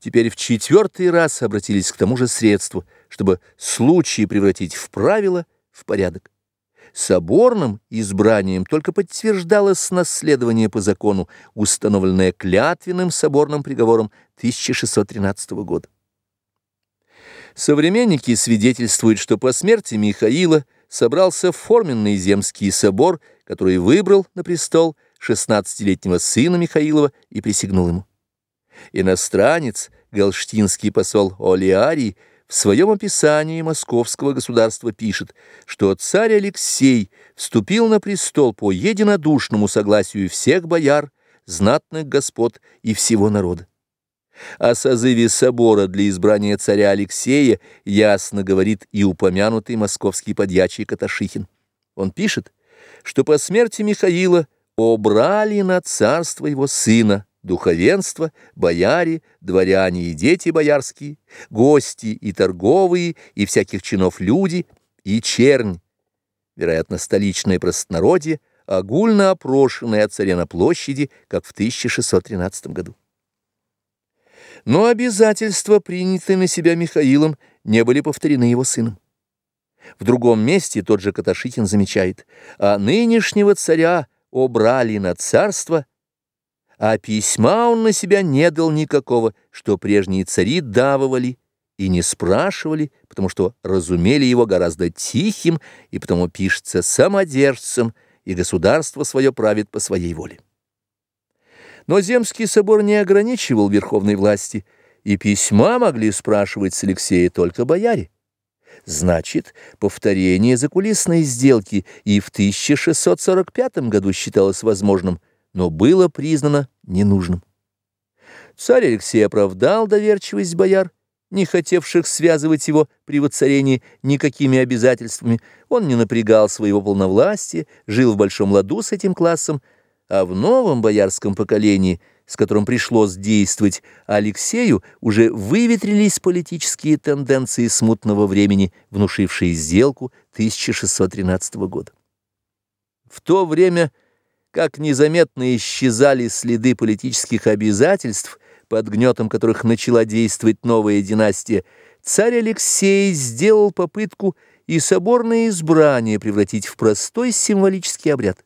теперь в четвертый раз обратились к тому же средству, чтобы случаи превратить в правило, в порядок. Соборным избранием только подтверждалось наследование по закону, установленное клятвенным соборным приговором 1613 года. Современники свидетельствуют, что по смерти Михаила собрался форменный земский собор, который выбрал на престол 16-летнего сына Михаилова и присягнул ему. Иностранец, галштинский посол Олиарий, в своем описании московского государства пишет, что царь Алексей вступил на престол по единодушному согласию всех бояр, знатных господ и всего народа. О созыве собора для избрания царя Алексея ясно говорит и упомянутый московский подьячий Каташихин. Он пишет, что по смерти Михаила обрали на царство его сына, духовенство, бояре, дворяне и дети боярские, гости и торговые, и всяких чинов люди, и чернь, вероятно, столичное простонародье, огульно опрошенное от царя на площади, как в 1613 году. Но обязательства, принятые на себя Михаилом, не были повторены его сыном. В другом месте тот же Каташихин замечает, а нынешнего царя обрали на царство, а письма он на себя не дал никакого, что прежние цари давывали и не спрашивали, потому что разумели его гораздо тихим, и потому пишется самодержцем, и государство свое правит по своей воле. Но Земский собор не ограничивал верховной власти, и письма могли спрашивать с Алексея только бояре. Значит, повторение закулисной сделки и в 1645 году считалось возможным, но было признано ненужным. Царь Алексей оправдал доверчивость бояр, не хотевших связывать его при воцарении никакими обязательствами. Он не напрягал своего полновластия, жил в большом ладу с этим классом, а в новом боярском поколении, с которым пришлось действовать Алексею, уже выветрились политические тенденции смутного времени, внушившие сделку 1613 года. В то время, как незаметно исчезали следы политических обязательств, под гнетом которых начала действовать новая династия, царь Алексей сделал попытку и соборное избрание превратить в простой символический обряд.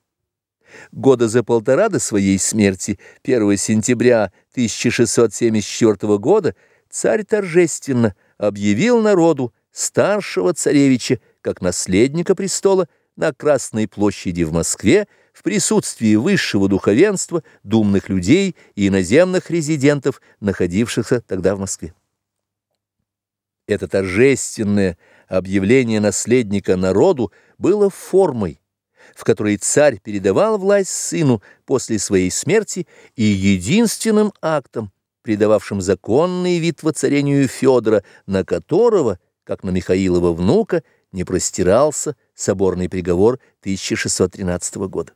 Года за полтора до своей смерти, 1 сентября 1674 года, царь торжественно объявил народу старшего царевича как наследника престола на Красной площади в Москве в присутствии высшего духовенства, думных людей и иноземных резидентов, находившихся тогда в Москве. Это торжественное объявление наследника народу было формой, в которой царь передавал власть сыну после своей смерти и единственным актом, придававшим законный вид воцарению Федора, на которого, как на Михаилова внука, не простирался соборный приговор 1613 года.